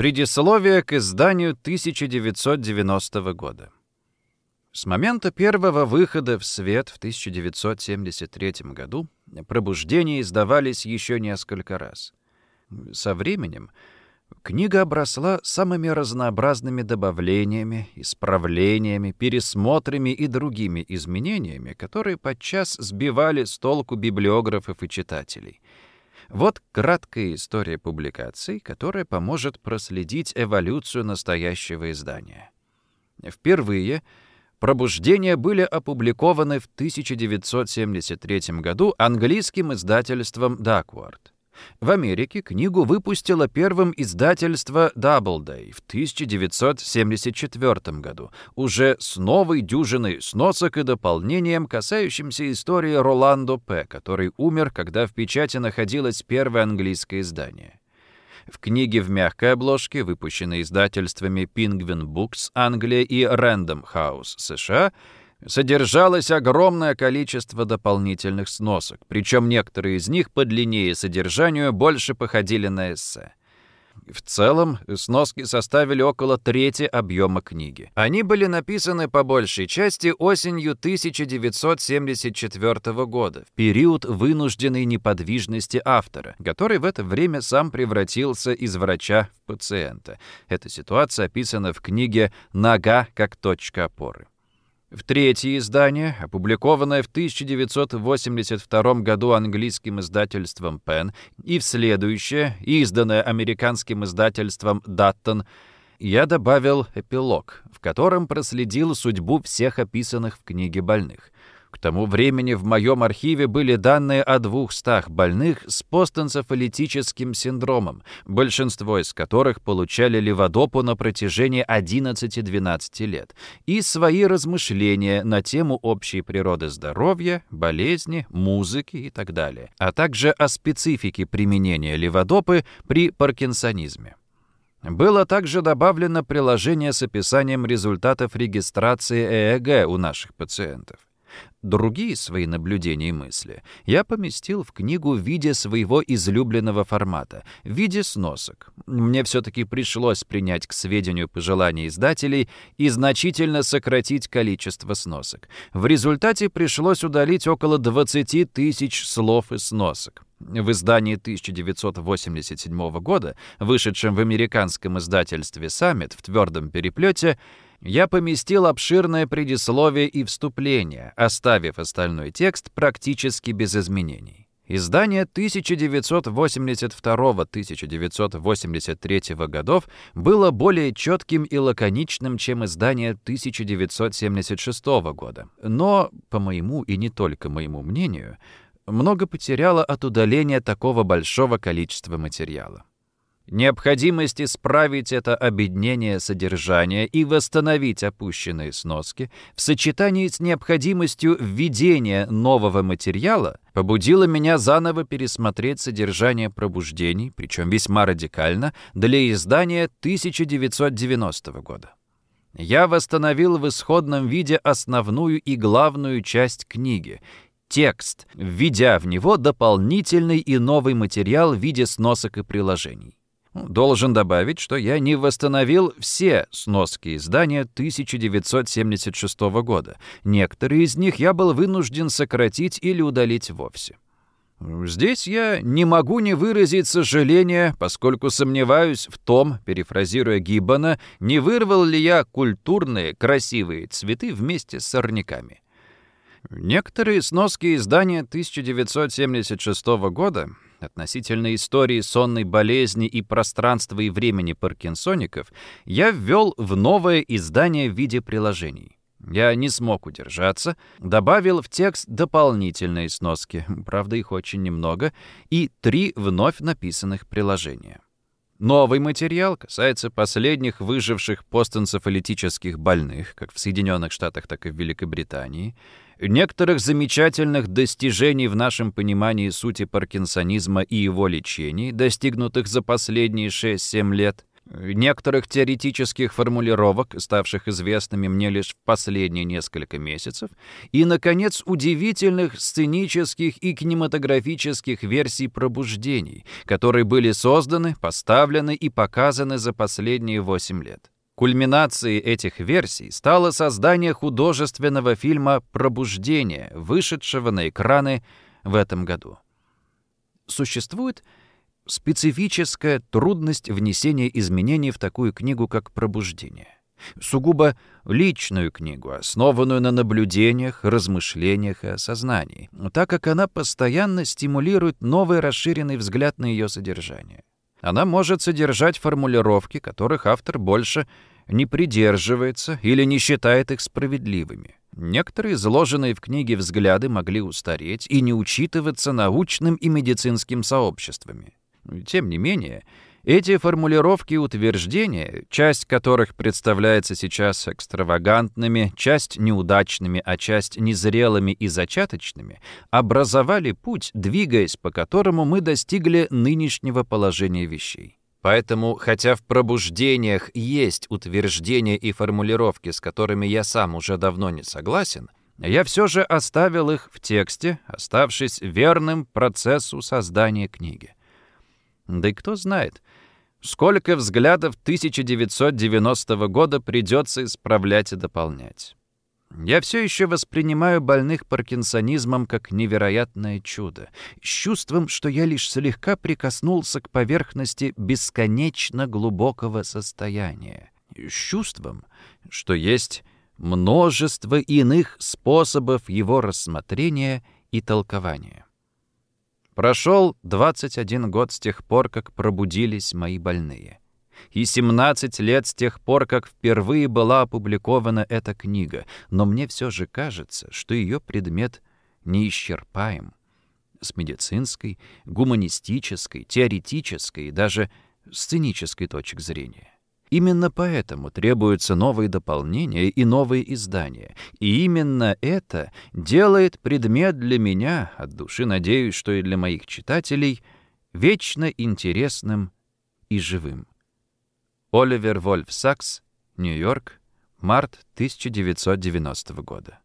Предисловие к изданию 1990 года. С момента первого выхода в свет в 1973 году пробуждения издавались еще несколько раз. Со временем книга обросла самыми разнообразными добавлениями, исправлениями, пересмотрами и другими изменениями, которые подчас сбивали с толку библиографов и читателей — вот краткая история публикаций, которая поможет проследить эволюцию настоящего издания. Впервые «Пробуждения» были опубликованы в 1973 году английским издательством Duckworth. В Америке книгу выпустило первым издательство Doubleday в 1974 году, уже с новой дюжиной сносок и дополнением, касающимся истории Роландо П., который умер, когда в печати находилось первое английское издание. В книге в мягкой обложке, выпущенной издательствами Penguin Books Англия и Random House США, содержалось огромное количество дополнительных сносок, причем некоторые из них по длине и содержанию больше походили на эссе. В целом, сноски составили около трети объема книги. Они были написаны по большей части осенью 1974 года, в период вынужденной неподвижности автора, который в это время сам превратился из врача в пациента. Эта ситуация описана в книге «Нога как точка опоры». В третье издание, опубликованное в 1982 году английским издательством Penn, и в следующее, изданное американским издательством Dutton, я добавил эпилог, в котором проследил судьбу всех описанных в книге больных. К тому времени в моем архиве были данные о двухстах больных с постэнцефалитическим синдромом, большинство из которых получали леводопу на протяжении 11-12 лет, и свои размышления на тему общей природы здоровья, болезни, музыки и так далее, а также о специфике применения леводопы при паркинсонизме. Было также добавлено приложение с описанием результатов регистрации ЭЭГ у наших пациентов. Другие свои наблюдения и мысли я поместил в книгу в виде своего излюбленного формата, в виде сносок. Мне все-таки пришлось принять к сведению пожелания издателей и значительно сократить количество сносок. В результате пришлось удалить около 20 тысяч слов и сносок. В издании 1987 года, вышедшем в американском издательстве «Саммит» в твердом переплете, я поместил обширное предисловие и вступление, оставив остальной текст практически без изменений. Издание 1982-1983 годов было более четким и лаконичным, чем издание 1976 года. Но, по моему и не только моему мнению, много потеряло от удаления такого большого количества материала. Необходимость исправить это обеднение содержания и восстановить опущенные сноски в сочетании с необходимостью введения нового материала побудила меня заново пересмотреть содержание пробуждений, причем весьма радикально, для издания 1990 года. Я восстановил в исходном виде основную и главную часть книги — текст, введя в него дополнительный и новый материал в виде сносок и приложений. Должен добавить, что я не восстановил все сноски издания 1976 года. Некоторые из них я был вынужден сократить или удалить вовсе. Здесь я не могу не выразить сожаления, поскольку сомневаюсь в том, перефразируя Гиббона, не вырвал ли я культурные, красивые цветы вместе с сорняками. Некоторые сноски издания 1976 года относительно истории сонной болезни и пространства и времени паркинсоников я ввел в новое издание в виде приложений. Я не смог удержаться, добавил в текст дополнительные сноски, правда их очень немного, и три вновь написанных приложения. Новый материал касается последних выживших постэнцефалитических больных, как в Соединенных Штатах, так и в Великобритании, некоторых замечательных достижений в нашем понимании сути паркинсонизма и его лечений, достигнутых за последние 6-7 лет, некоторых теоретических формулировок, ставших известными мне лишь в последние несколько месяцев, и, наконец, удивительных сценических и кинематографических версий пробуждений, которые были созданы, поставлены и показаны за последние восемь лет. Кульминацией этих версий стало создание художественного фильма «Пробуждение», вышедшего на экраны в этом году. Существует специфическая трудность внесения изменений в такую книгу, как «Пробуждение». Сугубо личную книгу, основанную на наблюдениях, размышлениях и осознании, так как она постоянно стимулирует новый расширенный взгляд на ее содержание. Она может содержать формулировки, которых автор больше не придерживается или не считает их справедливыми. Некоторые изложенные в книге взгляды могли устареть и не учитываться научным и медицинским сообществами. Тем не менее, эти формулировки и утверждения, часть которых представляется сейчас экстравагантными, часть неудачными, а часть незрелыми и зачаточными, образовали путь, двигаясь по которому мы достигли нынешнего положения вещей. Поэтому, хотя в пробуждениях есть утверждения и формулировки, с которыми я сам уже давно не согласен, я все же оставил их в тексте, оставшись верным процессу создания книги. Да и кто знает, сколько взглядов 1990 года придется исправлять и дополнять. Я все еще воспринимаю больных паркинсонизмом как невероятное чудо, с чувством, что я лишь слегка прикоснулся к поверхности бесконечно глубокого состояния, с чувством, что есть множество иных способов его рассмотрения и толкования. Прошел 21 год с тех пор, как пробудились мои больные. И 17 лет с тех пор, как впервые была опубликована эта книга, но мне все же кажется, что ее предмет неисчерпаем. С медицинской, гуманистической, теоретической и даже сценической точек зрения. Именно поэтому требуются новые дополнения и новые издания. И именно это делает предмет для меня, от души надеюсь, что и для моих читателей, вечно интересным и живым. Оливер Вольф Сакс, Нью-Йорк, март 1990 года.